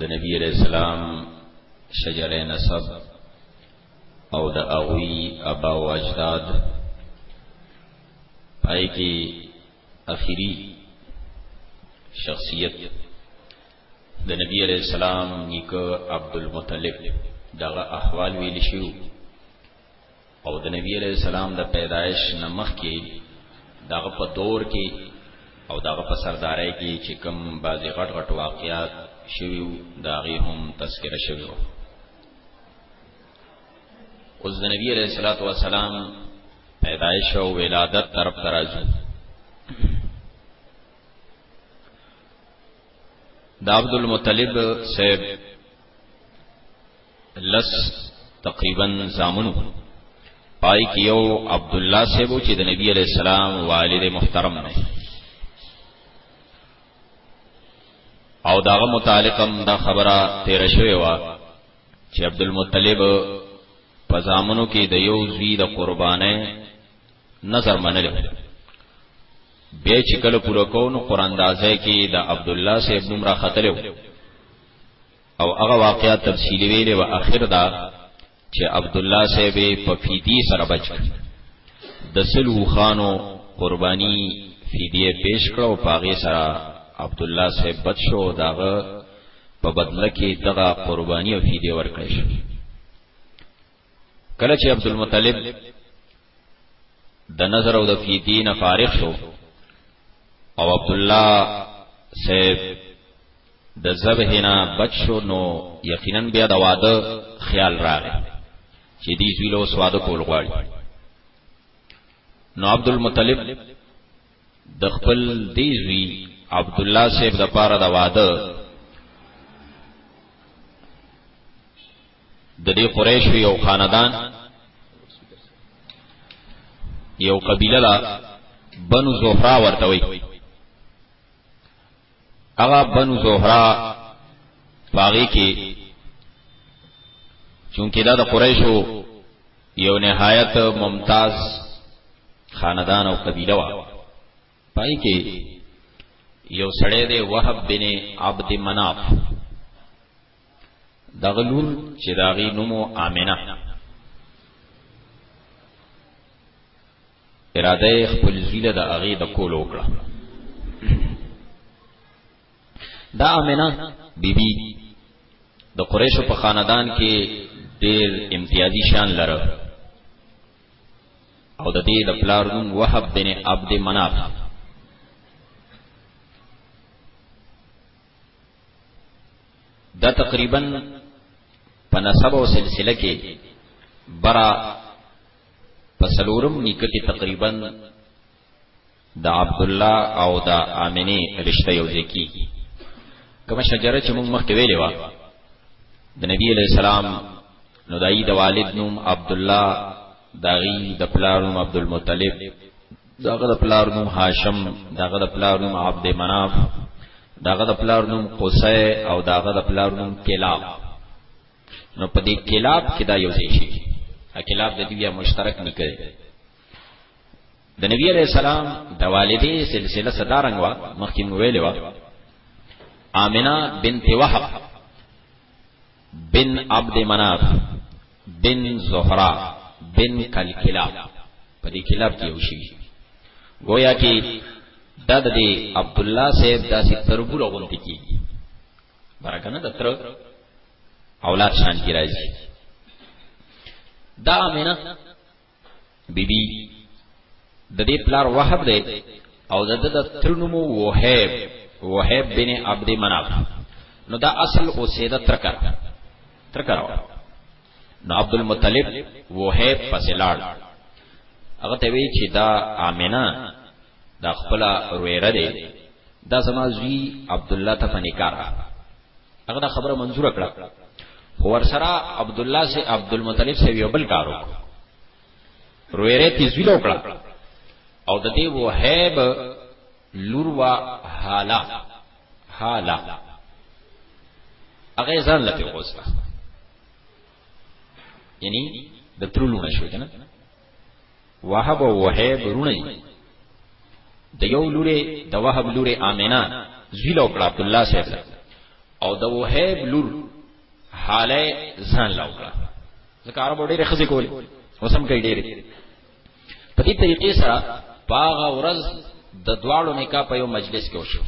د نبی علیہ السلام شجر نسب او د اغوی ابا و اجداد پای کې اخیری شخصیت د نبی علیہ السلام نیکه عبد المطلب دغه احوال ویل شو او د نبی علیہ السلام د پیدایش نمخ کې دغه په دور کې او دغه په سرداري کې چې کم بازي غټ غټ واقعات شوي داغي هم تذکرہ شوی وو اوس د نبی علیہ الصلوۃ والسلام پیدایش او ولادت طرف ترازو دا عبد المطلب صاحب لس تقریبا زامنو پای کې یو عبد الله سیبو چې د نبی علی السلام والد محترم دی او داغه متعلقم دا خبره تیر شوی و چې عبد المطلب په زامنو کې د یو زوی د قربانې نظر منل به چې کله پوره کوو نو قران دازه کې د عبد الله سیب نوم را خطلو او هغه واقعیا تفصیلی ویلې و اخر دا چې عبد الله صاحب په فیدی سره بچ د سلو خانو قربانی فدیه پیش کړو پاغه سره عبد الله صاحب بچ شو داغه په بدله کې دغه قربانی او فدیه ورکړ شو کله چې عبد المطلب د نظر او د فیدی نه فارغ شو او عبد الله صاحب د ذبح نه بچ شو نو یقینا بیا د واده خیال راغی چې دې زویلو سواد کول غواړي نو عبد المطلب د خپل دې زوی عبد الله صاحب د پاره د واده د دې قریشو یو خاندان یو قبیله لا بنو زهرا ورته وي هغه بنو زهرا باغی کې چونکه دا د قریشو یو نهایت ممتاز خاندان او قبیله وا پای کې یو سړی دی وهب بن عبد مناف دغه لور چې داغي نومو امنه اراده خپل زیله د هغه د کول وکړه دا امنه بیبي د قریشو په خاندان کې ډیر امتیازي شان لره او د دې د پلار نوم وهب بن عبد مناف دا تقریبا په نسب او سلسله کې برا په سلورم نیکه کې تقریبا د عبد الله او د امنه رشتہ یو ځای کیږي کوم شجره چې موږ مخکې ویلې و د نبی علی السلام نو دای د والد نوم عبد الله داغي د پلار نوم عبد المطلب داغه د پلار نوم هاشم داغه د پلار نوم عبد مناف داغه د پلار نوم قصی او داغه د پلار نوم کلاب نو په دې کلاب کې دا یو ځای شي کلاب د دې مشترک نه کړي د نبی علیہ السلام د والدې سلسله صدارنګ وا مخکې ویلې وا آمنه بنت وهب بن عبد مناف بن زهرا بن کلکلا په دې کلاب کې وشي گویا کې د دې عبد الله صاحب داسې تربوله غونډه کیږي برکنه د تر اولاد شان کی راځي دا امینه بی بی د دې پلار وهب دی او د د تر نوم وهیب وهیب بن عبد مناف نو دا اصل اوسیده ترکر ترکر نو عبد المطلب وهیب پسې لاړ هغه ته وی چې دا امنه دا خپل رویره دی دا زما زوی عبد الله ته پني کار هغه دا خبره منزور کړه خو ور سره عبد الله سي عبد المطلب سي یو بل کارو رویره تی زوی لو کړه او د دې وهب لور وا حالا حالا هغه ځان لته وستا یعنی د ترلو نشو کنه وهب او وهیب رونه د یو لوري د وهب لوري امینه زویل او عبد الله صاحب او د وهیب لور حاله ځان لاوړه ځکه عربو ډېر خزي کول وسم کوي ډېر په دې طریقې سره پاغه ورځ د دواړو نکاح په یو مجلس کې وشو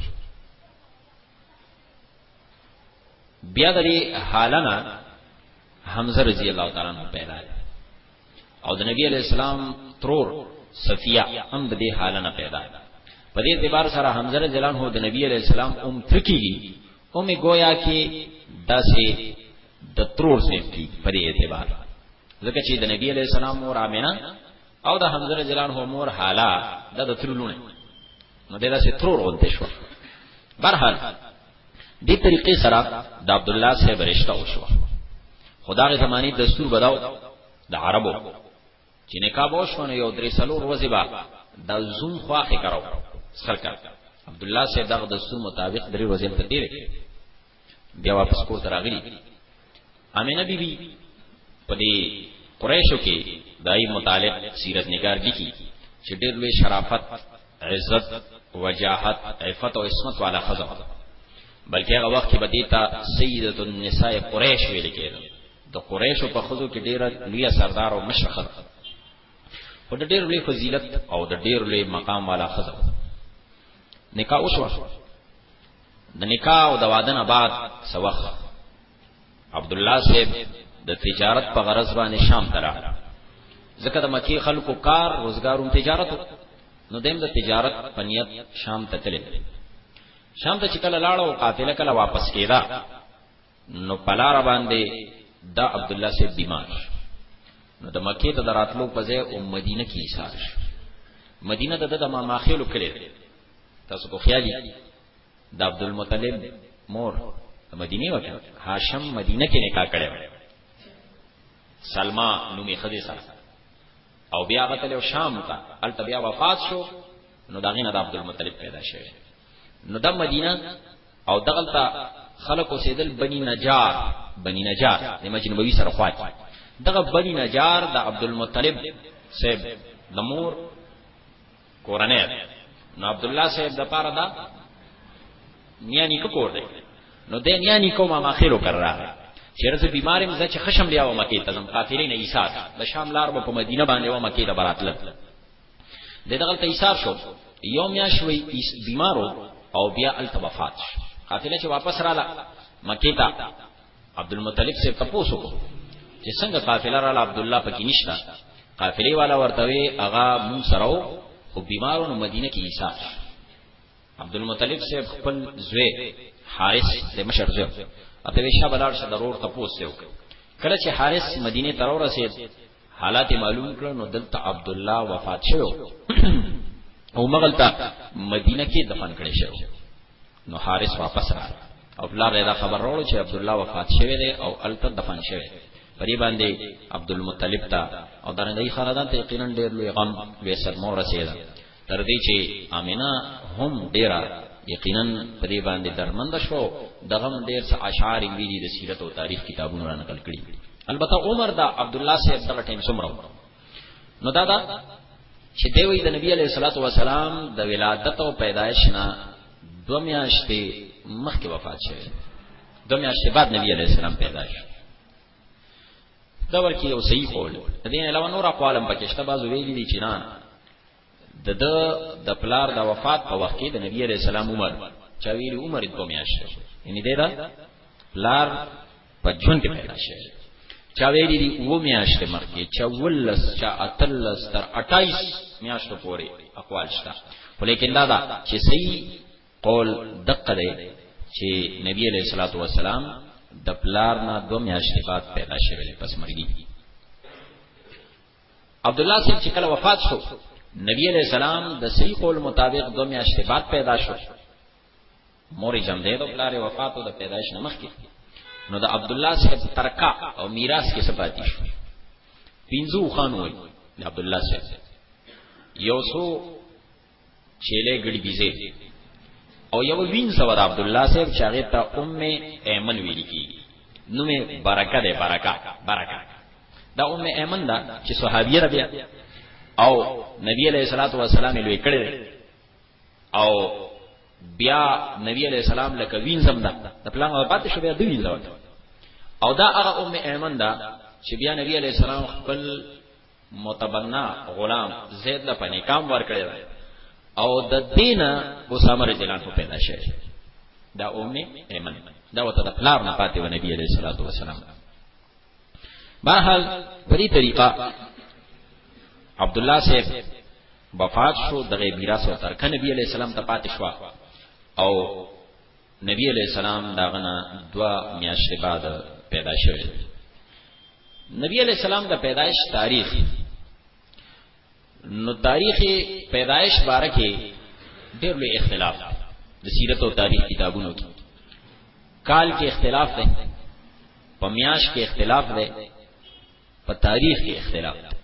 بیا د حالنا حمزه رضی الله تعالی عنہ پیدا او د نبی علی السلام ترور صفیه هم د دې حاله نه پیدا په دې اعتبار سره حمزه رضی الله عنه د نبی علی السلام ام تکیږي او می گویا کې داسې د ترور سیف کی په دې اعتبار ځکه چې د نبی علی السلام مور امنه او د حمزه رضی الله عنه مور حاله د ترلونه نو دې داسې ترور غونډه شو برحال دې طریقې سره د عبد الله صاحب رشتہ وشو خدای زمانی دستور بداو د عربو چې نکاح وشونه یو درې سلور ورځې با د زوم خواخه کراو سرکړ عبد الله صاحب دغه دستور مطابق درې ورځې ته تیر بیا واپس کور تراغلی امینه بی بی په دې قریشو کې دای متعلق سیرت نگار لیکي چې ډېر لوی شرافت عزت وجاهت عفت او عصمت والا خزم بلکې هغه وخت کې بدی ته سیدۃ النساء قریش ویل کېده د قریشو په خزو کې ډېر لوی سردار او مشرخت او د ډېر لوی فضیلت او د ډېر لوی مقام والا خزم نکاح وشو د نکاح او د واده نه بعد څه وخت عبد الله صاحب د تجارت په غرض باندې شام ته راغی ځکه د مکی خلکو کار روزګار او تجارت نو دیم د تجارت په نیت شام ته تللی شام ته چې کله لاړ او قافله کله واپس کیدا نو پلار باندې د عبد الله صاحب بیمار نو د مکی ته دراتلو په ځای او مدینه کې ایثار شو مدینه د د ماماخیلو کړي تاسو کو خیالي د عبد المطلب مور مدینه وکړه هاشم مدینه کې نکاح کړو سلمہ نومي خدي سره او بیا غتل شام ته الته بیا وفات شو نو داغه نه د عبد المطلب پیدا شوه نو د مدینه او دغلطه خلق اوسیدل بنی نجار بنی نجار د مجن نبوي سره خوا کې دغه بنی نجار د عبد المطلب صاحب د مور کورنۍ نو عبد الله صاحب د پاره دا نیا نیکو کور دی نو د نیا نیکو ما ماخیرو کر راغی چیرته بیمارم زه چې خشم بیا و مکه ته زم قافلې نه ایثار د شام لار په مدینه باندې و مکه ته براتل د دغه ته ایثار شو یو میا شوي بیمارو او بیا الته وفات قافله چې واپس رااله مکه ته عبد المطلب سے تپوسو کو چې څنګه قافله را عبد الله پکې نشتا قافلې والا ورته وی اغا مون سره خو بیمارو نو مدینه کې عیسی عبد المطلب سے خپل زوی حارث د مشر زوی اته وی شابه لار شه ضرور تپوس یو کله چې حارث مدینه تر ورسید حالات معلوم کړ نو دلته عبد الله وفات شو او مغلتا مدینه کې دفن کړي شو نو حارث واپس را او بلار دا خبر راوړو چې عبد الله وفات شوی دی او الته دفن شوی دی پرې باندې عبد المطلب تا او درنګي خاندان ته یقینا ډېر لوی غم وې سرمو رسیدا تر دې چې امینه هم ډېرا یقینا پرې باندې درمند شو د غم ډېر څه اشعار انګریزي د سیرت او تاریخ کتابونو را نقل کړي البته عمر دا عبد الله صاحب دغه ټیم سمرو نو دا دا چې دی وی د نبی علیه الصلاۃ والسلام د ولادت او پیدایش نه دو میاشتې مخکې وفات شوه دو میاشتې بعد نبی علیه السلام پیدا شو دا ورکی یو صحیح قول دین علاوه نور اقوالم پکې شته بعض ویلي دي چې نه د د د پلار د وفات په وخت کې د نبی عليه السلام عمر چا ویل عمر دوه میاشتې یعنی دا پلار په ژوند کې پیدا شي چا ویل دي و میاشتې مخکې چا ولس چا اتلس تر 28 میاشتو پورې اقوال شته ولیکن دا دا چې صحیح قول دقه دی چې نبی عليه الصلاه والسلام د پلار نه دوه میاشتې بعد پیدا شوی پس مرګي عبد الله سیب چې کله وفات شو نبی علیہ السلام د صحیح قول مطابق دو میاشتې بعد پیدا شو مور جم دې د پلار وفات او د پیدایش نمخ کې نو د عبد الله سیب ترکا او میراث کې سپاتی شو پینځو خان وای د عبد الله سیب یو سو چيله ګړي بيزه او یو وین سوا د عبد الله صاحب چاغه ته ام ایمن ویل کی نومه برکه ده برکه برکه دا ام ایمن دا چې صحابیه ربیا او نبی علیہ الصلوۃ والسلام لوی کړي او بیا نبی علیہ السلام لکه وین زم دا د پلان او پاتې شو بیا دوی وین او دا هغه ام ایمن دا چې بیا نبی علیہ السلام خپل متبنا غلام زید له په نکام ورکړی دی او د دین اسامه رضی الله عنه پیدا شوی دا ام ایمن دا وته د پلار نه پاتې و نبی علیہ الصلوۃ والسلام بهرحال په دې طریقه عبد الله صاحب وفات شو دغه میراث او ترکه نبی علیہ السلام ته پاتې شو او نبی علیہ السلام داغنا دوا میاشتې بعد پیدا شوی نبی علیہ السلام د پیدایش تاریخ نو تاریخ پیدایش باره کې ډېر لوی اختلاف د سیرت او تاریخ کتابونو کې کال کې اختلاف دی په میاش کې اختلاف دی په تاریخ کې اختلاف دی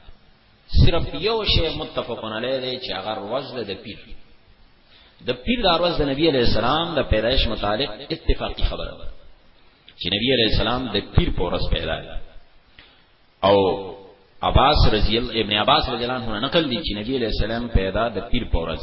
صرف یو شی متفقون علیه دی چې هغه روز د پیر د پیر د روز د نبی علی السلام د پیدایش متعلق اتفاقی خبره ده چې نبی علی السلام د پیر په ورځ پیدا او عباس رضی الله ابن عباس رضی الله عنه نقل دي چې نبی علی السلام پیدا د پیر په ورځ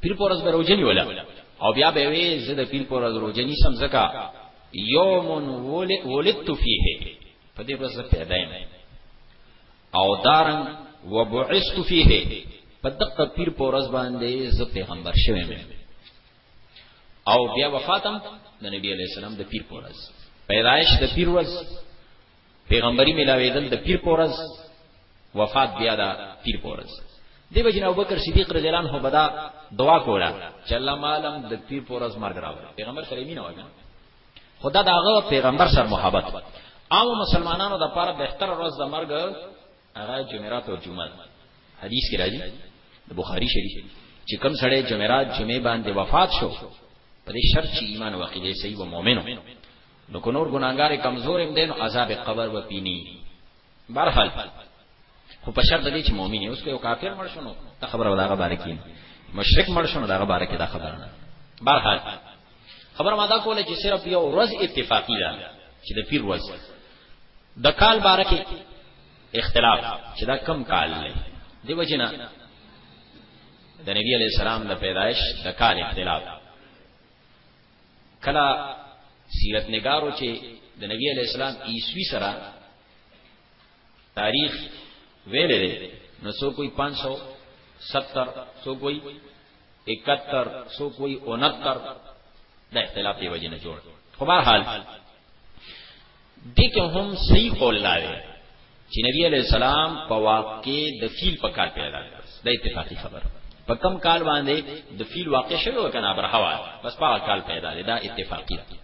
پیر په ورځ به روژه نیوله او بیا به وی زه د پیر په ورځ روژه نیسم ځکه یوم ولدت فیه په دې ورځ پیدا یم او دارن وبعثت فیه په دقه پیر په ورځ باندې زه پیغمبر شوم او بیا وفاتم د نبی علی السلام د پیر په ورځ پیدایش د پیر ورځ پیغمبري ملاویدل د پیر پورز وفات بیا دا پیر پورز دی وجه نه ابوبکر صدیق رضی الله عنه بدا دعا کوله چې الله مالم د پیر پورز مرګ راوړي پیغمبر سره مين وایي خدا داغه پیغمبر سره محبت عام مسلمانانو د پاره بهتر ورځ د مرګ هغه جمعرات او جمعه حدیث کې راځي د بخاری شریف چې کم سړی جمعرات جمعه باندې وفات شو په دې شرط چې ایمان او عقیده صحیح او مؤمنو نو که نور ګناهګار کمزور هم دی نو عذاب قبر به پینی برحال خو په شرط دی چې مؤمن یې اوس که یو کافر مړ شنو دا خبره وداغه باره کې مشرک مړ شنو داغه باره کې دا خبره نه برحال خبر ما دا کوله چې صرف یو ورځ اتفاقی ده چې د پیر ورځ د کال باره کې اختلاف چې دا کم کال دی دی وجنه د نبی علی السلام د پیدایش د کال اختلاف کلا سیرت نگارو چې د نبی علی اسلام عیسوی سره تاریخ ویلې ده نو سو کوئی 570 سو کوئی 71 سو کوئی 69 دا اختلاف دی وجه نه جوړ خو بهر حال دغه هم صحیح قول لاره چې نبی علی السلام په واقع د فیل په کار پیدا کړ د اتفاقی خبره په کم کال باندې د فیل واقع شوی او کنه بر هوا بس په کال پیدا دی دا اتفاقی دی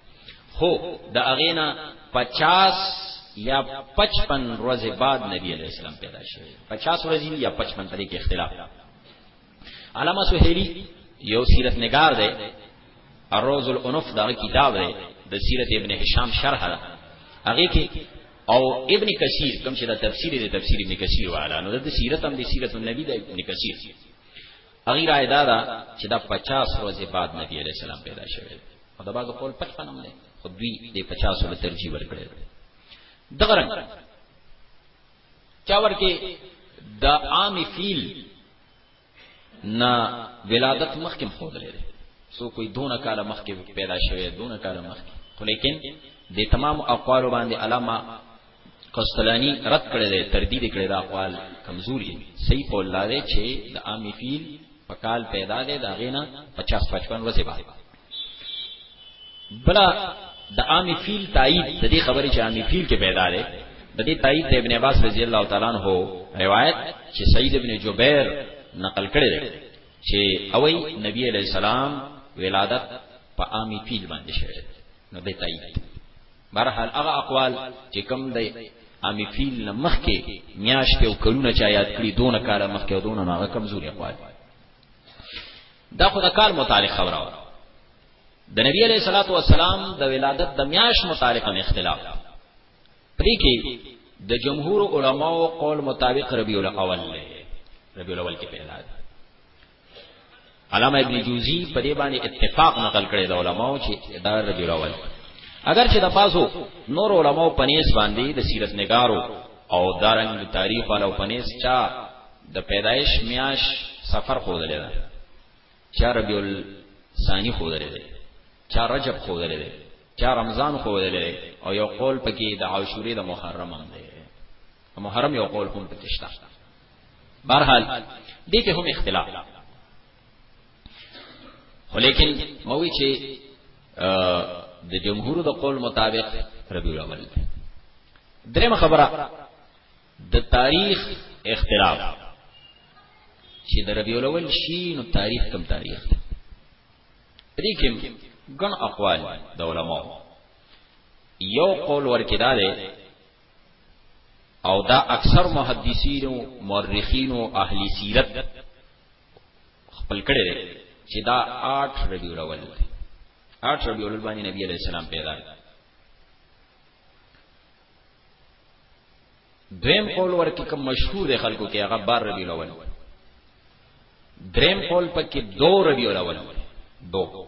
خو د اغینا 50 یا 55 ورځې بعد نبی علیہ السلام پیدا شوی 50 ورځې یا 55 طریق اختلاف علامه سهيلي یو سیرت نگار دی الروز الانف دا کتاب دی د سیرت ابن هشام شرح ده هغه کې او ابن کثیر کوم چې دا تفسیر دی تفسیر ابن کثیر والا نو د سیرت هم د سیرت النبی د ابن کثیر هغه را ادا دا چې دا 50 ورځې بعد نبی علی السلام پیدا شوی او دا بعضو قول 55 هم دی خو دوی د 50 ورځې ترجیح ورکړي دغه رنګ چا ورکه د عام فیل نه ولادت مخکې خود لري سو کوئی دونه کاله مخکې پیدا شوه دونه کاله مخکې خو لیکن د تمام اقوال باندې علامه قسطلانی رد کړی دی تردید کړی دا اقوال کمزوري دي صحیح قول دا دی چې د عامی فیل په کال پیدا دی دا غینا 50 55 ورځې بعد بلا د عام فیل تایید د دې خبرې چې عام فیل کې پیدا ده د دې تایید د ابن عباس رضی الله تعالی عنہ روایت چې سید ابن جبیر نقل کړی دی چې اوی نبی علیہ السلام ولادت په عام فیل باندې شوی نو د تایید برحال هغه اقوال چې کم د عام فیل نه مخکې میاشتې او کلونه چا یاد کړی دونه کاله مخکې او دونه هغه کمزوري اقوال دا خو د کال متعلق خبره و د نبی علیہ الصلوۃ والسلام د ولادت د میاش متعلق هم اختلاف پرې کې د جمهور علماو قول مطابق ربیع الاول له ربیع الاول کې پیدا دی علامه ابن جوزی په دې باندې اتفاق نقل کړی د علماو چې دا ربیع الاول اگر چې د بازو نور علماو پنيس باندې د سیرت نگارو او دارنګ تاریخ والو پنيس چا د پیدایش میاش سفر خو درې ده چا ربیع الثانی خو درې ده چا رجب خو درې ده چا رمضان خو درې ده او یو قول پکې د عاشورې د محرم هم ده محرم یو قول هم پکې شته بهرحال دې کې هم اختلاف خو لیکن موي چې د جمهور د قول مطابق ربیع الاول درېمه خبره د تاریخ اختلاف چې د ربیع الاول شي نو تاریخ کم تاریخ دی دې کې ګڼ اقوال د علماء یو قول ورکړه ده او دا اکثر محدثین او مورخین او اهل سیرت خپل کړي چې دا 8 ربیع الاول دی 8 ربیع الاول باندې نبی علیہ السلام پیدا دویم قول ورکی کوم مشهور دی خلکو کې هغه بار ربی الاول دریم قول پکې دو ربی الاول دو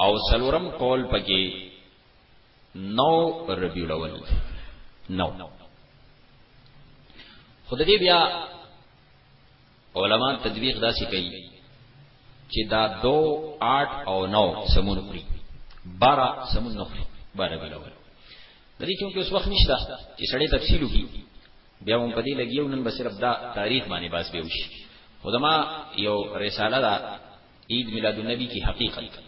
او سلورم قول پکې نو ربی الاول نو خود دې بیا علما تطبیق داسې کوي چې دا دو آټ او نو سمون خوري بارا سمون نه خوري بارا بلول د دې چونکه اوس وخت نشته چې سړی تفصیل وکړي بیا هم په دې لګیو نن به صرف دا تاریخ باندې باس به وشي خدما یو رساله ده عید میلاد النبی کی حقیقت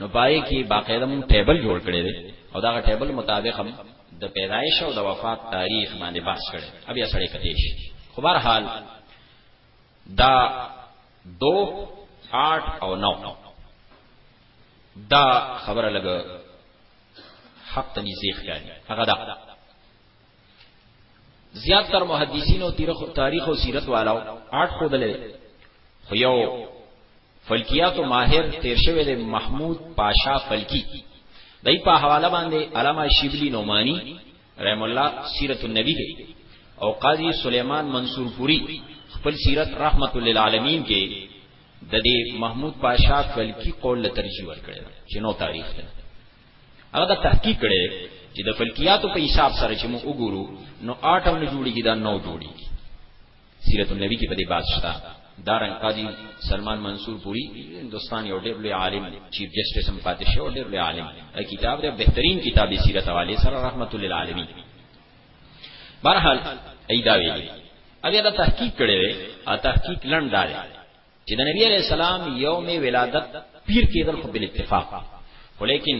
نو پای کې باقاعده مون ټیبل جوړ کړی دی او دا ټیبل مطابق هم د پیدایش او د وفات تاریخ باندې بحث کړي بیا سړی کتیش خو بهر حال دا دو آٹھ او نو دا خبره لګ حق تنیزیخ کاری هغه دا زیات تر محدثین او تاریخ او سیرت والاو آټ خودلې خو یو فلکیات ماهر تیر شوی دی محمود پاشا فلکی دای په حواله باندې علامه شیبلی نومانی رحم الله سیرت النبی دی او قاضی سلیمان منصور پوری خپل سیرت رحمت للعالمین کې د دې محمود پاشا فلکی قول له ترجیح ورکړی چې نو تاریخ دی هغه د تحقیق کړي چې د فلکیاتو په حساب سره چې موږ وګورو نو اټم نه جوړیږي دا نو جوړیږي سیرت النبی کې په دې بحث شته دارن قاضي سلمان منصور پوری هندستان یو ډېر لوی عالم چیف جسټس هم پاتې شو ډېر لوی عالم دا کتاب دی بهترین کتاب سیرت حواله سره رحمت للعالمین بهرحال ایدا ویلي اګه دا تحقیق کړي ا تحقیق لنډ دی چې د نبی علیہ السلام یوم ولادت پیر کېدل خو بل اتفاق ولیکن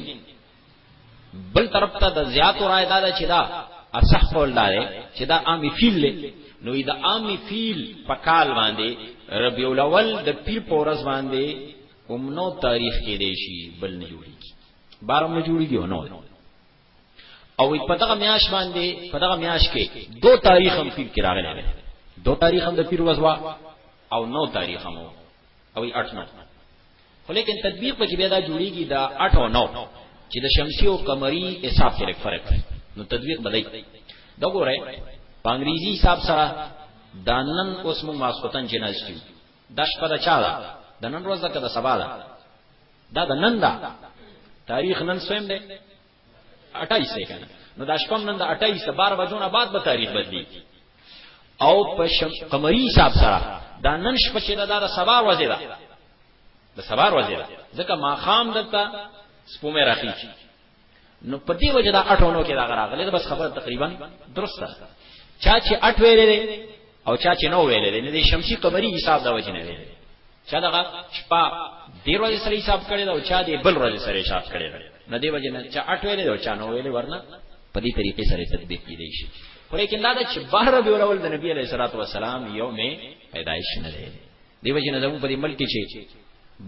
بل طرف ته د زیات رائے دا چې دا اصح قول دا دی چې دا عام فیل له نو دا عام فیل په کال باندې ربیع الاول د پیر پورز باندې اومنو تاریخ کې دی شي بل نه جوړیږي بارم نه جوړیږي نو او په دغه میاش باندې په دغه میاش کې دو تاریخ هم پیر کې راغلی دی دو تاریخ هم د پیر وزوا او نو تاریخ هم او ای 8 نو خو لیکن تطبیق په کې بیا دا جوړیږي دا 8 او 9 چې د شمسی او قمری حساب کې فرق نو تطبیق بدای دا ګوره په انګریزي حساب سره دانن اوس موږ ماسوتن جناز کیو دا شپه د چا ده د نن ورځ ده که د سبا ده دا د نن ده تاریخ نن سویم دی 28 دی کنه نو دا شپه نن د 28 12 بجو نه بعد به تاریخ بدلی او په قمری حساب سره دا نن شپه چې دا د سبا ورځ ده د سبا ورځ ده ځکه ما خام دلته سپومه راخی نو په دې وجه دا اټونو کې دا راغلی دا بس خبره تقریبا درسته چا چې اټ ویلې او چا چې نو ویلې نه دي شمسی قمری حساب دا وجه نه ویلې چا دا شپه ډیر ورځې سره حساب کړی دا او چا دې بل ورځې سره حساب کړی دا نه دی وجه نه چا اټ ویلې او چا نو ویلې ورنه په دې طریقې سره تطبیق کیدی شي خو لیکن دا چې بهر به ورول د نبی علیه الصلاۃ والسلام یوم پیدایش نه دی دیو جن زمو په دې ملک کې چې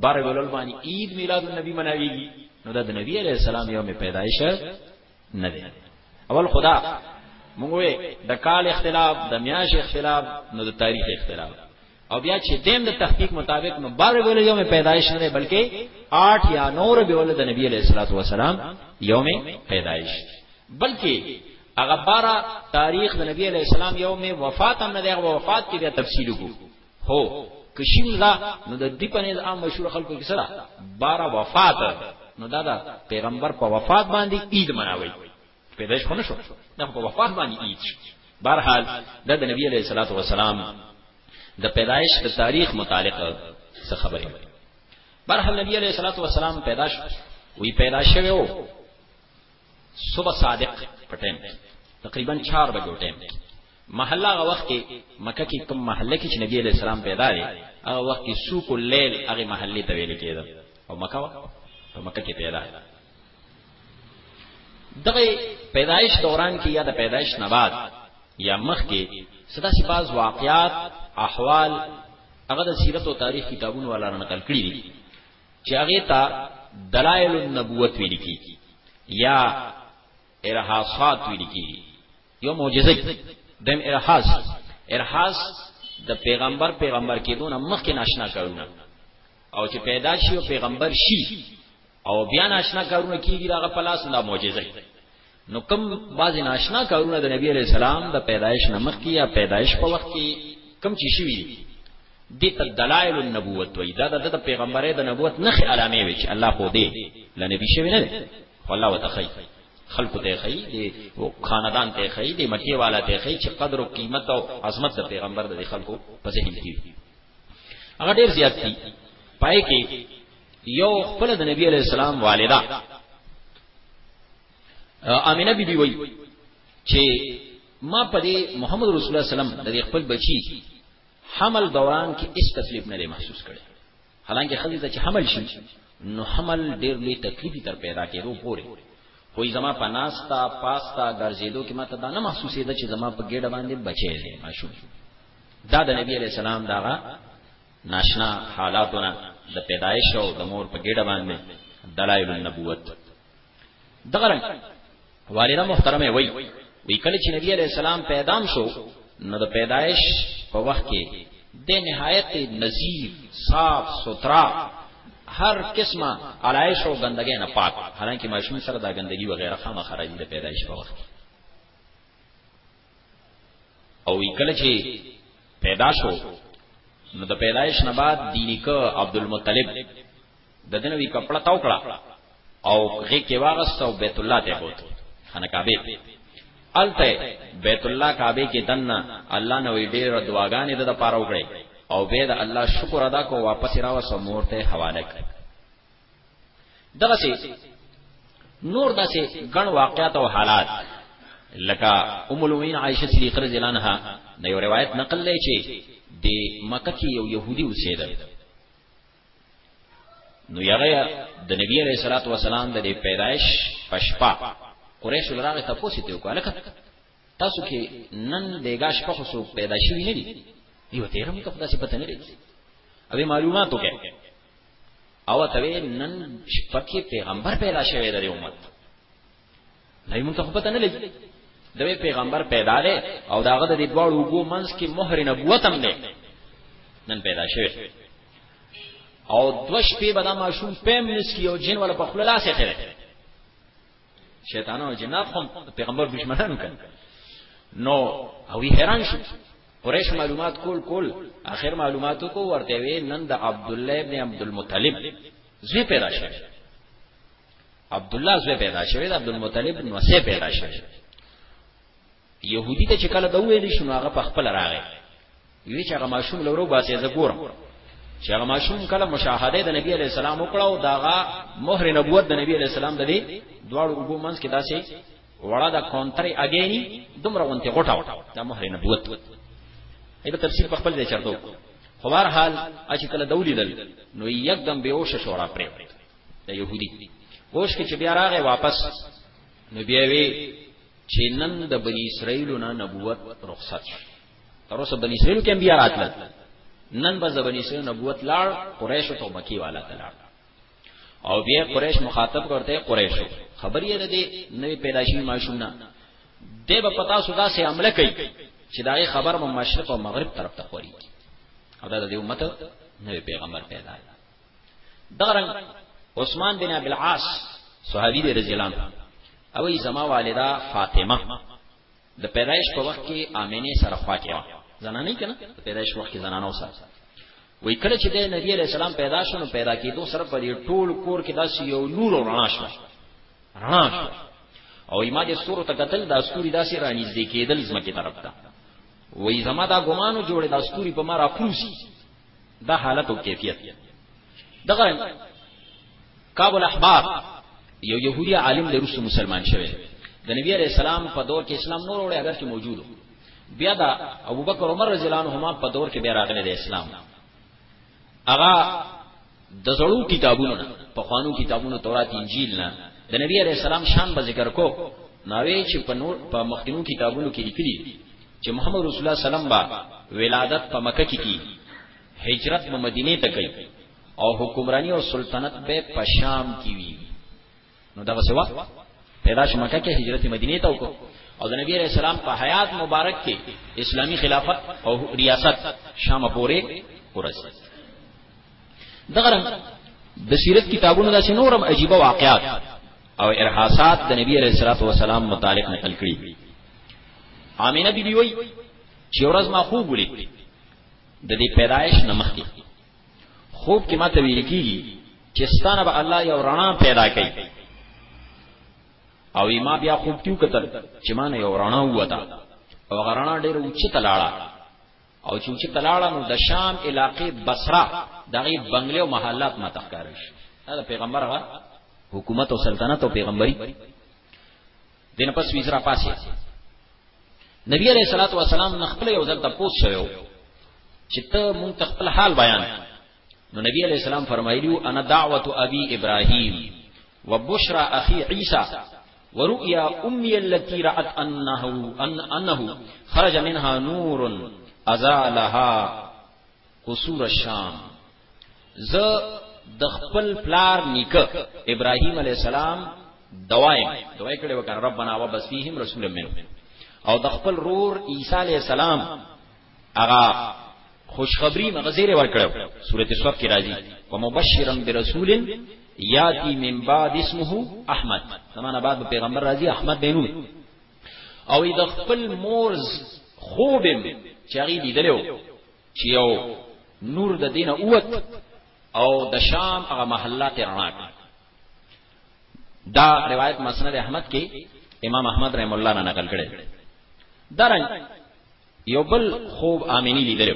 بار ولول باندې عید میلاد النبی مناویږي نو دا د نبی علی السلام یوم پیدایش نه دی اول خدا موږ د کال اختلاف د میاش اختلاف نو د تاریخ اختلاف او بیا چې دیم د تحقیق مطابق نو بار ول یوم پیدایش نه بلکې 8 یا 9 ربیع ول د نبی علیہ الصلوۃ والسلام یوم پیدایش بلکې هغه بارا تاریخ د نبی علیہ السلام یوم وفات هم نه دی هغه وفات کې بیا تفصیل وکړو هو کشیم دا نو د دی په نيز عام مشهور خلکو کې سره بار وفات نو دا دا پیغمبر په وفات باندې عید مناوي پیدائش خو نشو دا په وفات باندې عید شي بهرحال د نبی علیہ الصلوۃ والسلام د پیدایش د تاریخ متعلق څه خبره بهرحال نبی علیہ الصلوۃ والسلام پیدائش وی پیدا شوه صبح صادق په ټیم کې تقریبا 4 بجو ټیم کې محله هغه وخت کې مکه کې کوم محله کې چې نبی علیہ السلام پیدا دی هغه وخت کې سوق الليل هغه محله ته ویل کېده او مکه وا په مکه کې پیدا دی دغه پیدایش دوران کې یا د پیدایش نه بعد یا مخ کې صدا سي باز واقعات احوال هغه د سیرت او تاریخ کتابونو ولا نقل کړی دي چې هغه ته دلائل النبوت ویل کی یا ارهاصات ویل کی یو معجزه دم ارهاص ارهاص د پیغمبر پیغمبر کېدونه مخکې ناشنا کارونه او چې پیدا شي او پیغمبر شي او بیا ناشنا کارونه کیږي هغه پلاس نه معجزه نو کوم بعضی ناشنا کارونه د نبی علیہ السلام د پیدایش نه مخکې یا پیدایش په وخت کې کم چی شوی دي دي ته دلایل النبوت وای دا د پیغمبري د نبوت نه علامه وي چې الله خو دې لنبي شوی نه دی والله وتخی خلق ته خی دی خاندان ته خی دی مکی والا ته خی چې قدر او قیمت او عظمت د پیغمبر د خلکو په ذهن کې هغه ډیر زیات دي پای کې یو خپل د نبی علی السلام والده امینه بیبي وایي چې ما په دې محمد رسول الله سلام د خپل بچي حمل دوران کې هیڅ تکلیف نه لري محسوس کړي حالانکه خځې ته چې حمل شي نو حمل ډېر لوی تکلیف تر پیدا کېدو پورې خو زما په ناستا پاستا ګرځېدو کې ما ته دا نه محسوسې ده چې زما په ګډه باندې بچي دي ماشوم دا د نبی عليه السلام داغه ناشنا حالاتونه د پیدایش او د مور په ګډه باندې دلایل النبوت دغه رنګ والده محترمه وای وی کله چې نبی علی السلام پیدام شو نو د پیدایش په وخت کې د نهایت نظیف صاف سوترا هر قسمه علایش او ګندګۍ نه پاک حالانکه ماشوم سره دا ګندګي وغیرہ خامخ راځي د پیدایش په وخت کې او کله چې پیدا شو نو د پیدایش نه بعد دینی ک عبد المطلب د دنوی کپڑا تاو کړه او غی کې واغست او بیت الله ته بوت خانه کعبه الته بیت الله کعبه کې دنه الله نو ډېر دعاګانې د پاره وکړي او به د الله شکر ادا کو واپس راوسو مورته حواله کړ دغه سي نور داسې ګڼ واقعات او حالات لکه ام المؤمنین عائشه صدیقه رضی الله عنها د یو روایت نقل لای چې د مکه کې یو يهودي اوسېدل نو یغه د نبی علیہ الصلوۃ والسلام د پیدایش پشپا قریش لراغه تاسو ته وکړه لکه تاسو کې نن دیګا شپه خو سو پیدا شوی نه دی یو تیرم ته خدای څخه پته نه لري او معلوماتو کې او ته نن شپه کې پیغمبر پیدا شوی دی امت نه موږ ته پته نه لګي د پیغمبر پیدا دی او داغه د دوړو وګو منځ کې مہر نبوت هم نه نن پیدا شوی او دوش په بدا ماشوم پم نس کی او جن ولا په خپل لاس یې شیطانانو جنات هم پیغمبر دشمنانو کړ نو او حیران شو قریش معلومات کول کول اخر معلوماتو کو ورته وی نن د عبد الله ابن عبد المطلب زوی پیدا شوی عبد الله زوی پیدا شوی د عبد المطلب نو سه پیدا شوی يهودي ته چې کله دا ویل شو نو هغه په خپل راغی وی چې هغه ماشوم لورو باسي زه ګورم چې هغه ماشوم کله مشاهده د نبی علی السلام وکړه او داغه مهر نبوت د نبی علی السلام د دې دواړو ابو منس کې داسې وړه د کونتري اگېنی دومره غونته غټه وټه د مهر نبوت ایبه تفسیر په خپل ځای چرته خو بهر حال چې کله دولیدل نو یکدم به اوشه شورا پرې د يهودي اوش کې چې بیا راغې واپس نو بیا وی چې نن د بنی اسرائیل نه نبوت رخصت شو تر اوسه بنی اسرائیل کې انبیا راتل نن به بنی اسرائیل نبوت لاړ قریش ته مکی والا تلاړ او بیا قریش مخاطب ورته قریش خبر یې ده نوې پیدایشي ماشوم نه دی به پتا سودا سه عمل کوي چې دا خبر مو مشرق او مغرب طرف ته خوري او دا د امت نوې پیغمبر پیدا دغرنګ عثمان بن ابي العاص صحابي دی رضی الله عنه او ای زما والده فاطمه د پیدایش په وخت کې امینه سره خوا کې و زنانه کنه د پیدایش وخت کې زنانه سره وې کله چې د نبی عليه السلام پیدا شونه پیدا کېدو سره په دې ټول کور کې داسې یو نور رڼا شو رڼا شو او ایما دې سورو ته قتل د استوري داسې رانیز دې کېدل زمکه طرف ته وې زما دا ګمانو جوړې د استوري په ما را پروسي دا حالت او کیفیت دغه کابل احبار یو يهودي عالم د روس مسلمان شوی د نبی عليه السلام په دور کې اسلام نور وړي اگر چې موجود بیا دا ابوبکر عمر رضی الله عنهما په دور کې بیا راغلی د اسلام اغا د زړو کتابونو نه په خوانو کتابونو تورات انجیل نه د نبی علی السلام شان به ذکر کو ناوی چې په نور په مخکینو کتابونو کې لیکلي چې محمد رسول الله سلام با ولادت په مکه کې کی هجرت په مدینه ته کوي او حکمرانی او سلطنت به په شام کې وي نو دغه سوا پیدا شو مکه کې هجرت مدینه ته وکړو او د نبی رسول الله په حیات مبارک کې اسلامی خلافت او ریاست شام پورې ورسې دغه رنګ د سیرت کتابونو داسې نورم عجیب واقعات او ارهاصات د نبی علیہ الصلوۃ والسلام متعلق نقل کړي امینه بیبي وی چې ورځ ما خوب ولید د دې پیدایش نمخ کې خوب کې ماته ویل کیږي چې ستانه به الله یو رڼا پیدا کړي او ما بیا خوب کیو کتل چې ما نه یو رڼا وته او غرنا ډېر اوچت لاړه او چې اوچت لاړه نو د شام علاقې بصره دغه بنگله او محلات ما تخکارش دا پیغمبر هغه حکومت او سلطنت او پیغمبري دنه پس ویزرا پاسه نبی علیہ الصلوۃ والسلام نه خپل یو ځل تپوس شوو چې ته مونږ ته خپل حال بیان نو نبی علیہ السلام فرمایلیو انا دعوت ابي ابراهيم وبشرى اخي عيسى ورؤيا امي التي رات انه ان انه خرج منها نور ازالها قصور الشام ز د خپل پلار نیکه ابراهیم علی السلام دوایم دوای کړي وکړ ربنا وبس فیهم رسول منه او د خپل رور عیسی علی السلام هغه خوشخبری مغزیر ورکړو سورته صف کې راځي ومبشرا برسول یاتی من بعد اسمه احمد زمانہ بعد پیغمبر راځي احمد بینوي او د خپل مورز خوبم چې هغه لیدلو چې یو نور د دینه اوت او د شام هغه محله ته رڼا دا روایت مسند احمد کې امام احمد رحم الله نه نقل کړي درنګ یو بل خوب امینی لیدلو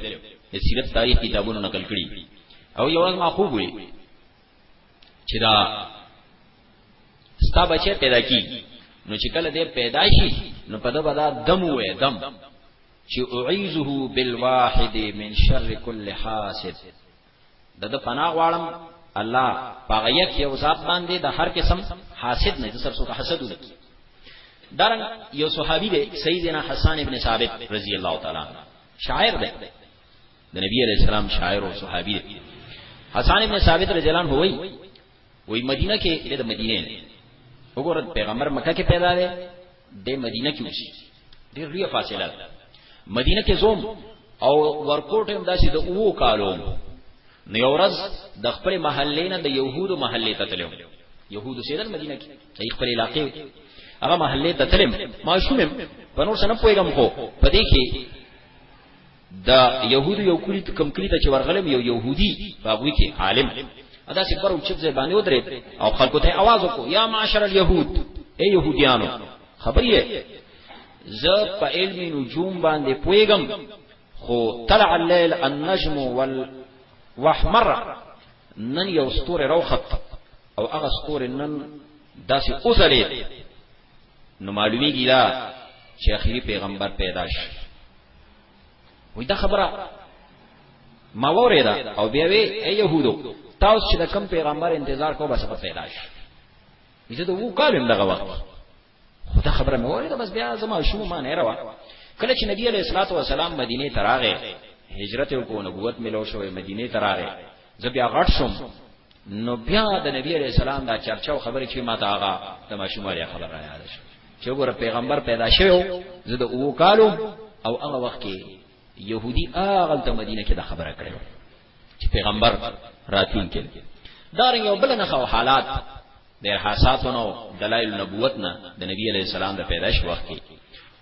د سیرت تاریخ کتابونو نقل کړي او یو ځما خوب وي چې دا ستا بچی پیدا کی نو چې کله دې پیدا شي نو په دغه دا دم وې دم چې اعيذه بالواحد من شر كل حاسد د د پناه غواړم الله پاغه یک یو ذات باندې د هر قسم حاسد نه سر سو حسد ولکي دارن یو صحابي دی سیدنا حسن ابن ثابت رضی الله تعالی شاعر دی د نبی علیہ السلام شاعر او صحابي دی حسن ابن ثابت رضی الله عنه وای وای مدینه کې د مدینه نه وګوره پیغمبر مکه کې پیدا دی د مدینه کې وشي ډیر لوی فاصله ده مدینه کې زوم او ورکوټ هم داسې د اوو کالو نو یو ورځ د خپل محلې نه د يهودو محلې ته تلم يهودو سیدل مدینه کې چې خپل علاقې هغه محلې ته تلم ما شوم په نور سره پويګم خو په دې کې دا يهودو یو کلی ته کم کلی ته چې ورغلم یو يهودي باغوي کې عالم ادا چې پر اوچت ځای باندې ودرې او خلکو ته आवाज وکړو یا معاشر اليهود اے يهوديانو خبرې ز په علم نجوم باندې پويګم خو طلع الليل النجم والوحمر نن یو ستوره روخت او هغه ستوره نن داسې اوسلې نو معلومیږي دا چې اخیری پیغمبر پیدا شي وای دا خبره ما وریدا او بیا وی ای يهودو تاسو چې د کم پیغمبر انتظار کو بس پیدا شي زه ته وو کالم دغه وخت خدا خبره مې وریدا بس بیا زما شوم ما نه راو کله چې نبی علیہ الصلوۃ والسلام مدینه ته راغی هجرت وکړو نبوت ملو شوې مدینه ته راغی زه بیا غټ شوم نو بیا د نبی علیہ السلام دا چرچا او خبرې چې ما ته هغه د ماشوموالي خبر را یاد شو چې ګوره پیغمبر پیدا شوی زه د او کالو او هغه وخت کې يهودي هغه ته مدینه کې دا خبره کړې و چې پیغمبر راتلون کې دا رنګ یو بل نه خو حالات د احساساتونو دلایل نبوت نه د نبی علیہ السلام د پیدائش وخت کې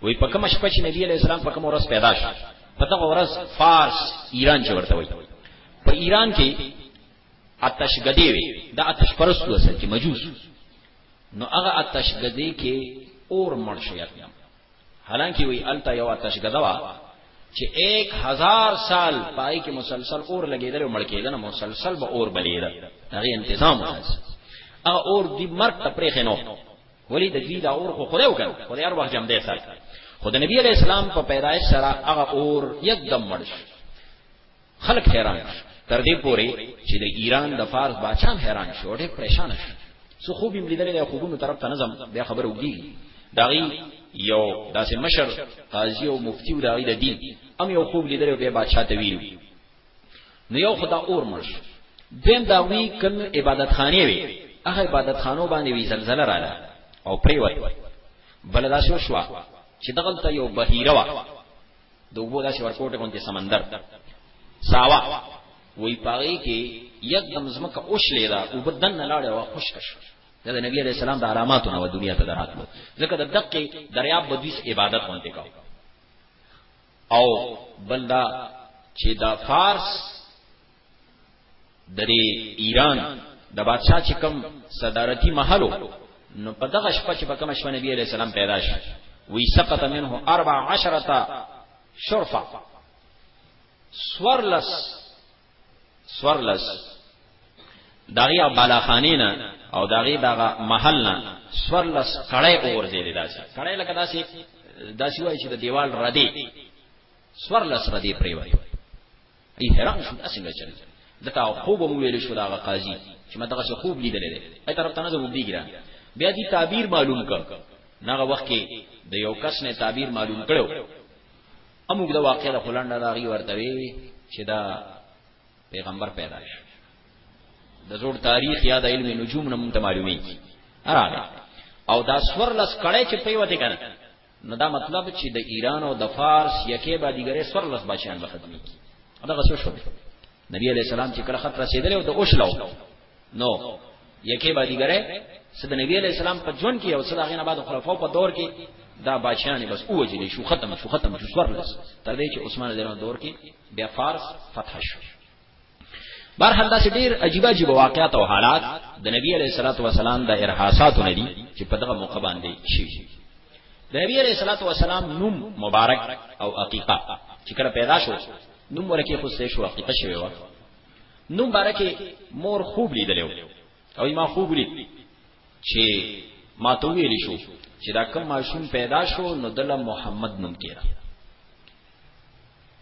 وای په کوم شپه چې نبی علیہ السلام په کوم ورځ پیدا شو په دغه ورځ فارس ایران چې ورته وای په ایران کې آتش غدې وي د آتش پرست وسه چې مجوس نو هغه آتش غدې کې اور مړ شو یتیم حالانکه وی التا یو آتش غدا وا چې 1000 سال پای کې مسلسل اور لګیدل او مړ کېدل مسلسل به اور بلیدا هغه تنظیم وکړ هغه اور دی مرګ ته پرې خنو ولی د دې دا اور خو خدای وکړ خدای هر وخت جام دی سره خدای نبی علیہ السلام په پیدایش سره هغه اور یکدم مړ شو خلک حیران شو تر دې پورې چې د ایران د فارس باچا حیران شو ډېر پریشان شو سو خوب یې لیدل د خوبونو طرف ته نظم بیا خبر وګړي داغي یو داسې مشر قاضي او مفتی او داغي د دین ام یو خوب لیدل بیا باچا ته ویل نو یو خدا اور مرش دیم داوی کم عبادت خانه وي هغه عبادت خانو باندې وی زلزلہ رااله او پریوت بل دا شو شو چې دغلت یو بهیره وا د وبو داسې ورکوټه غونډه سمندر ساوا وای پاره کې یک دم زمکه اوښلې دا او بدن نه لاړې او خوشک شو دا د نبی عليه السلام د علاماتو نو دنیا ته دراتلو ځکه د دقه دریاب بدیس عبادت باندې کاو او بلدا چې دا فارس د ایران د بادشاہ چې کوم صدارتي محلو نو په دغه شپه چې په کوم شپه نبی عليه السلام پیدا شو وی سقط منه 14 شرفه سورلس سورلس داغي بالاخانی نه او داغي دغه محل نه سورلس کړه اورځې داسې کړه لکه داسې داسې وای چې د دیوال ردی سورلس ردی پریوي ای حیران شو دا څنګه چل دته خوب مو ویل شو دا قاضي چې ما دغه خوب لیدل دی ای طرف ته نه زموږ دی ګران بیا دې تعبیر معلوم کړ ناغه وخت کې د یو کس نه تعبیر معلوم کړو اموږ د واقعې د خلانډه راغي ورته وی چې دا پیغمبر پیدا شو د زوړ تاریخ یا د علم نجوم نه مونږ ته معلومیږي او دا سورلس کړه چې پیوته کنه نو دا مطلب چې د ایران او د فارس یکه بادیګره سر لس بچیان به ختمي کی دا غسو شو نبی علیہ السلام چې کله خط رسیدل او د اوشلو نو یکه بادیګره صد نبی علیہ السلام په جون کې او صدا غینه بعد خلفاو په دور کې دا بادشاہان بس او وجلی شو ختم شو ختم شو سر لس تر دې چې عثمان رضی الله دور کې بیا فارس فتح شو بهر حال داسې ډیر عجیب عجیب واقعات او حالات د نبی علیه الصلاۃ والسلام د ارهاصات نه دي چې په دغه موقع باندې شي د نبی علیه الصلاۃ والسلام نوم مبارک او عقیقه چې کله پیدا شو نوم ورکه خو سه شو عقیقه شوی و نوم بارکه مور خوب لیدلو او ما خوب لید چې ما ته ویل شو چې دا کوم ماشوم پیدا شو نو دله محمد نوم کړه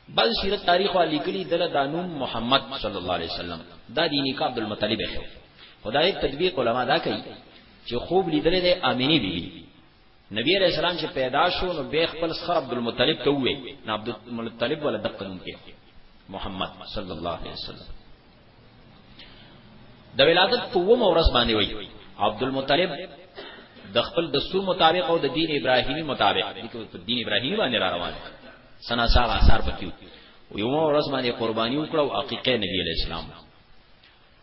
بعض سیرت تاریخ والی کلی دل دانوم محمد صلی الله علیه وسلم دا دی نیکا عبد المطلب خو خدای تطبیق علما دا کوي چې خوب لیدل د امینی بیبي بی. نبی علیہ السلام چې پیدا شو نو به خپل سر عبد المطلب ته وې نه عبد المطلب ولا دقنون کې محمد صلی الله علیه وسلم د ولادت په ومه ورځ باندې وای عبدالمطلب د خپل دستور مطابق او د دین ابراهیمی مطابق د دین ابراهیمی باندې را روان سنا ساغه اثر پکیو یو ورځ باندې قرباني وکړه او عقیقه نبی علی اسلام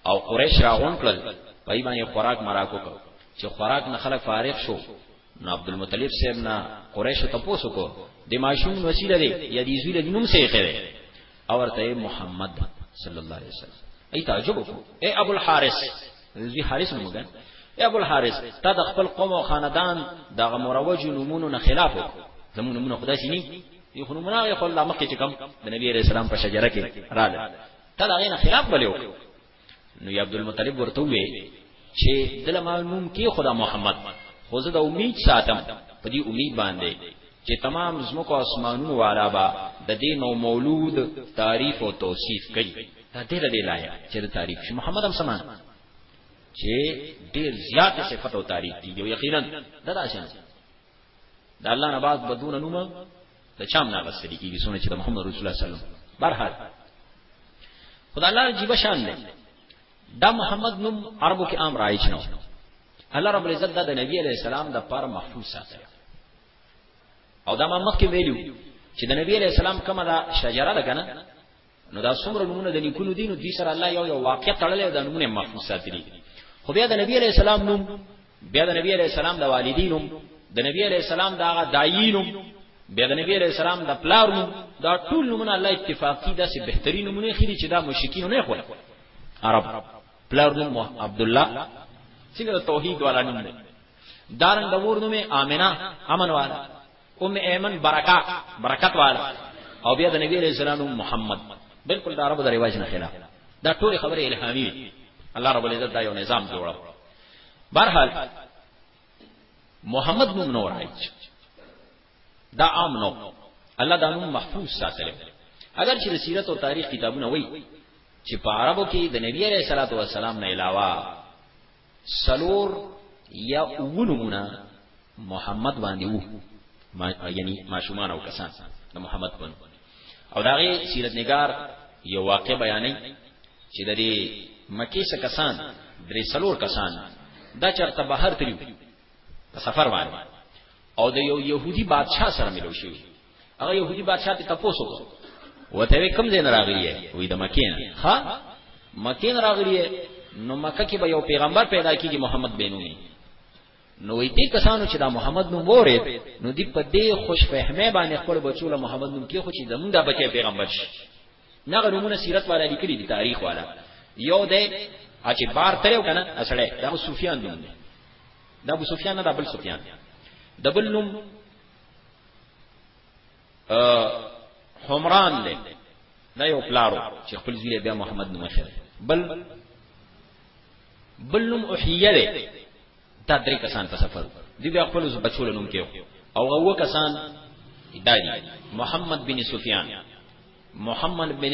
او قریش راغون کړل پای باندې خوراک مراکو کو چې خوراک نه خلک فارغ شو نو عبدالمطلب صاحب نه قریش ته پوسو کو د ماشوم وسیله دی یا د زوی د نوم سره خره او ورته محمد صلی الله علیه وسلم ای تعجب وکړو اے ابو الحارث زی حارث نو مګن اے ابو الحارث تا د خپل قوم او خاندان دغه مروج نمونو نه خلاف وکړو زمونږ نمونه خدای شي نه یو خو نمونه یې خپل مخکې چې کوم د نبی رسول الله په شجره کې رااله تا دغه نه خلاف بلیو نو یا عبدالمطلب ورته وې چې دله ما نوم کې خدا محمد خو زه د امید ساتم په دې امید باندې چې تمام زمکو اسمانونو والا با د دین او مولود تعریف او توصیف کوي دا دې دې لایا چې د تعریف شي محمد هم سمان چې ډېر زیات صفات او تعریف دي یو یقینا دا داسې دا الله نه بعد بدون نوم د چام نه غسل کیږي سونه چې د محمد رسول الله صلی الله علیه وسلم برحال خدای الله عجیب شان دی دا محمد نوم عربو کې عام رایج نه الله رب العزت دا د نبی علی السلام د پر محفوظ ساتل او دا ما مخکې ویلو چې د نبی علی السلام کومه دا شجره ده کنه نو دا څومره نمونه د نیکونو دي نو دوی سره الله یو یو واقع تړلې د نمونه محفوظ ساتلي خو بیا د نبی علی السلام نوم بیا د نبی علی السلام د والدینوم د نبی علی السلام د هغه دایینوم بیا د نبی علی السلام د پلار نوم دا ټول نمونه الله اتفاقی دا سه بهترین نمونه خېری چې دا مشکین نه خول عرب پلار نوم عبد الله څنګه توحید والا نوم دی دارنګ د ور نومه امنه امن والا ام ایمن برکا برکت والا او بیا د نبی علیہ السلام محمد بالکل دا عربو د رواج نه خلاف دا ټول خبره الهامی الله رب العزت دا یو نظام جوړو برحال محمد نوم نور راځي دا عام نو الله دا نوم محفوظ ساتل اگر چې سیرت او تاریخ کتابونه وای چې په عربو کې د نبی عليه الصلاه والسلام نه علاوه سلور یا اونمونه محمد باندې وو ما یعنی ماشومان او کسان د محمد بن او داغه سیرت نگار یو واقع بیانې چې د دې مکی څخه کسان درې سلور کسان دا چرته بهر تریو په سفر باندې او د یو يهودي بادشاه سره ملو شي هغه يهودي بادشاہ ته تپوس وکړ وته وی کوم ځای نه راغلی یې وی د مکې نه ها مکې نه راغلی یې نو مکه کې به یو پیغمبر پیدا کیږي محمد بنومي نو وی دې کسانو چې دا محمد نوم وره نو دی په دې خوش فهمه باندې خپل بچو له محمد نوم کې خو چې زمونږ د بچي پیغمبر شي نغه نمونه سیرت والا لیکلي دي تاریخ والا یو دی چې بار ترو کنه اسړې دا صوفیان نوم دی دا ابو سفیان نه دا بل سفیان دبل نوم حمران دی دا یو پلارو چې خپل زوی بیا محمد نوم خیر بل بل نوم احیه دی دا درې کسان په سفر دی بیا خپل بچو نوم کې او هغه کسان دا دي محمد بن سفیان محمد بن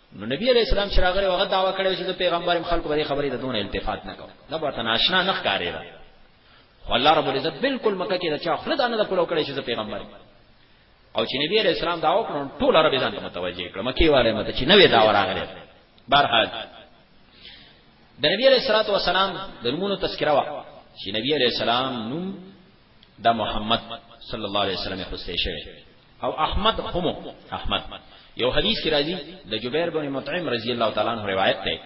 نو نبی علیہ السلام چې راغلی هغه داوا کړی چې د پیغمبر خلکو به خبرې ته دونه التفات نه کوي دا به تناشنا نه ښکاري دا الله رب العزت بالکل مکه کې دا چا خپل دانه د کولو کړی چې د پیغمبر او چې نبی علیہ السلام داوا کړو ټول عرب ځان ته متوجه کړ مکی والے مت چې نوې داوا راغله بهرحال د نبی علیہ الصلوۃ والسلام د نمونو تذکرہ وا چې نبی علیہ السلام نوم د محمد صلی الله علیه وسلم خوسته شوی او احمد هم احمد یو حدیث کې راځي د جبیر بن مطعم رضی الله تعالی عنہ روایت ده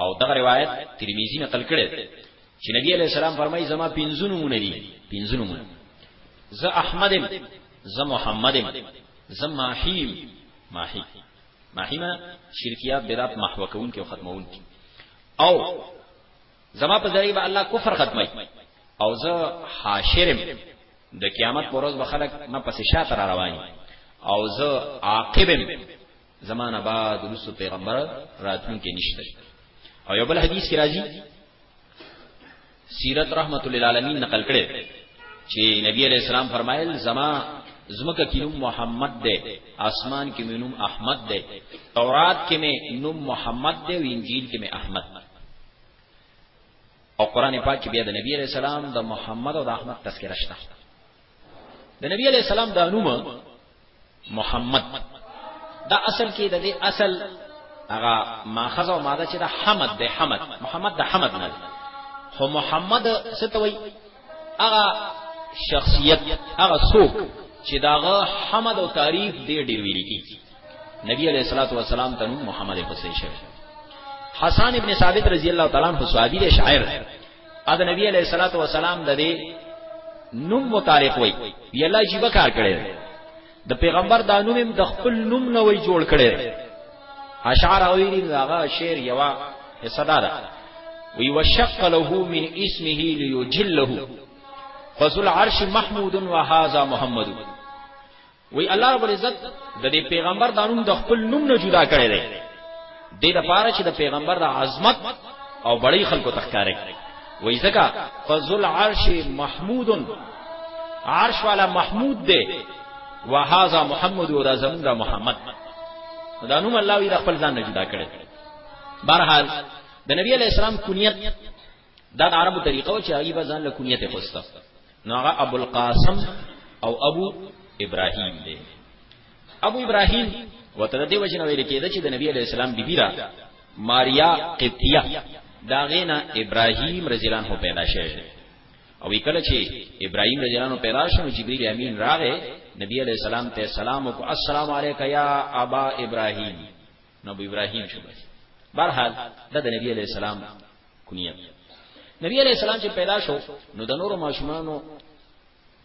او دغه روایت ترمذی نقل کړي چې نبی علیہ السلام فرمایي زما پنځونو مونږ دي پنځونو مونږ ز احمد ز محمد ز ماحیم ماحی ماحیما شرکیات بدعت محو کون کې ختمون او زما په ذریعہ الله کفر ختمي او زه حاشرم د قیامت پر ورځ به خلک ما پسې شاته را رواني او زه عاقبم زمانہ بعد رسو پیغمبر راتلون کې نشته او یو بل حدیث کې راځي سیرت رحمت للعالمین نقل کړي چې نبی علیہ السلام فرمایل زما زمکه کې نوم محمد دی اسمان کې مې نوم احمد دی تورات کې مې نوم محمد دی او انجیل کې مې احمد او قران پاک کې بیا د نبی علی السلام د محمد او د احمد تذکرہ شته د نبی علی السلام د نوم محمد دا اصل کې د دې اصل هغه ماخذ او ماده چې د حمد د حمد محمد د حمد نه خو محمد ستوي هغه شخصیت هغه څوک چې داغه حمد او تعریف دې ډیر ویل کیږي نبی علیہ الصلوۃ والسلام تنو محمد پسې شوی حسن ابن ثابت رضی الله تعالی عنہ صحابي دی شاعر ا د نبی علیہ الصلوۃ والسلام د دې نوم متعلق وای وی الله جیب کار کړی د پیغمبر دا نوم د خپل نوم نه وای جوړ کړی اشعار او ویری هغه شعر یوا صدا ده وی وشق له من اسمه ليجله فذل عرش محمود وهذا محمد وی الله رب العزت د دې پیغمبر د نوم د خپل نوم نه جدا کړی دی د دې لپاره چې د پیغمبر د عظمت او بړی خلکو تخکارې وی ځکه فذل عرش محمود عرش والا محمود دی وهذا محمد او دا زمونږ محمد دا نوم الله وی د خپل ځان نه جدا کړی بهرحال د نبی علی السلام کنیت دا د عربو طریقه و چې هغه به ځان له کنیت خوسته نو هغه ابو القاسم او ابو ابراهیم دی ابو ابراهیم وته د دې وجنه ویل کېده چې د نبی علی السلام بیبی را ماریا قبطیه دا غینا ابراهیم رضی الله عنه پیدا شوه او کله چې ابراهیم رضی الله عنه پیدا شو جبرئیل امین راغې نبی علی السلام ته سلام او السلام علیک یا ابا ابراهیم نو ابو ابراهيم شو بس برحال دا د نبی عليه السلام کنیت نبی عليه السلام چې پیدا شو نو د نورو ماشومانو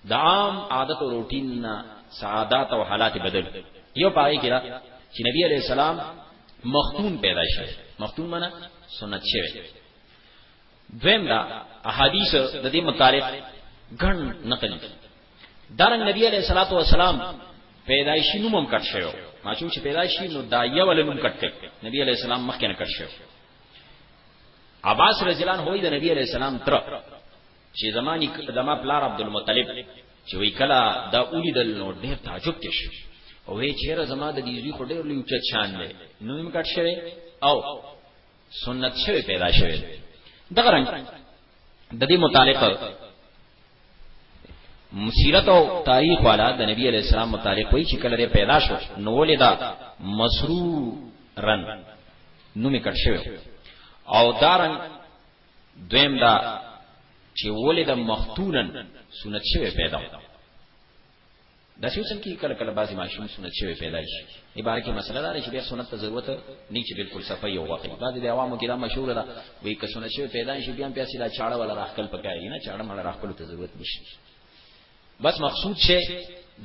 د عام عادت او روټین سعادت او حالات بدل یو پای کې دا چې نبی عليه السلام مختون پیدا شو مختون معنی سنت شوی دویم دا احادیث د دې متعلق ګڼ نقل دي دارنګ نبی علیہ الصلوۃ والسلام پیدایشی نوم هم کټ شوی ما چون چې پیدایشی نو دا یو ول نوم کټ کړ نبی علیہ السلام مخکې نه کټ شوی عباس رضی الله عنه د نبی علیہ السلام تر چې زمانی دما پلار عبد المطلب چې وی کلا دا اولی دل نو ډېر تعجب کې شو او وی چیرې زما د دې زوی خو ډېر لوی چت شان دی نو موږ کټ شوی او سنت شوی پیدا شوی دغه رنګ د دې متعلق مسیرت او تاریخ والا د نبی علی السلام متعلق وایي چې کله پیدا شو نو ولیدا مسرورن نومې کټ شوی او دارن دویم دا چې ولیدا مختونن سنت شوی پیدا د سوچن کې کله کله بعضی ماشوم سنت شوی پیدا شي عبارت کې مسله دا چې بیا سنت ته ضرورت نه چې بالکل صفای او واقعي بعضی د عوامو کې دا مشهور ده وایي که سنت شوی پیدا شي بیا بیا سیدا چاړه ولا راخل پکایي نه چاړه مړه راخل ته ضرورت نشي بس مقصود شي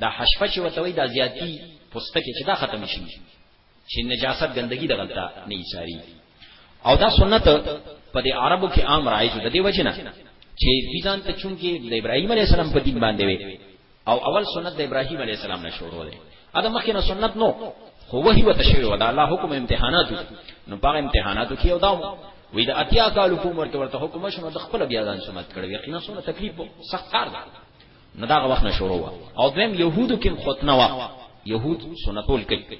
دا حشفه چې وتوي دا زیاتی پوسټ کې چې دا ختم شي چې نجاست ګندګي دغلطه نه ایچاري او دا سنت په دې عربو کې عام رایج ده دی وجنه چې بیزان ته چونکی د ابراهیم علی السلام په دین باندې وي او اول سنت د ابراهیم علی السلام نه شروع ده ادا مخکې نه سنت نو خو وحی وته شوی و دا الله حکم امتحاناتو نو په امتحاناتو کې او دا وی دا اتیا کال حکومت ورته حکم شنو د خپل بیا ځان سنت کړو یقینا سنت تکلیف سخت کار ده نو داغه وخت نه شروع وا او دویم يهودو کې ختنه وا يهود سنتول کوي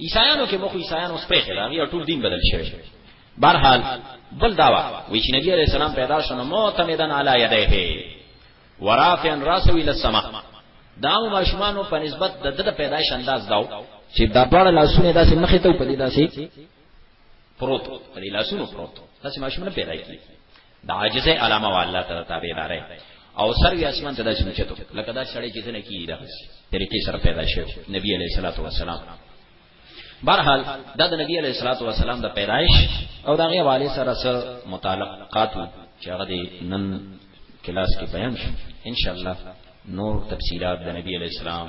عیسایانو کې مخ عیسایانو سپه خلاغي ټول دین بدل شوی برحال بل داوا وی چې نبی عليه السلام پیدا شونه معتمدن علی یده ورافعن راسو الى السما دا ماشومان په نسبت د د پیدایش انداز داو چې دا ډول لاسونه داسې مخې ته په دې داسې پروت په دې لاسونو پروت داسې ماشومان پیدا کیږي د عاجزه علامه او الله تعالی تابعداري او سر وی اسمان ته د شمچتو لکه دا سړی چې څنګه کیږي دا طریقې سره پیدا شو نبی علیہ الصلوۃ والسلام بهرحال دا د نبی علیہ الصلوۃ والسلام د پیدایش او دغه والي سره سره متعلقات چې هغه نن کلاس کې بیان شو ان شاء الله نور تفصيلات د نبی علیہ السلام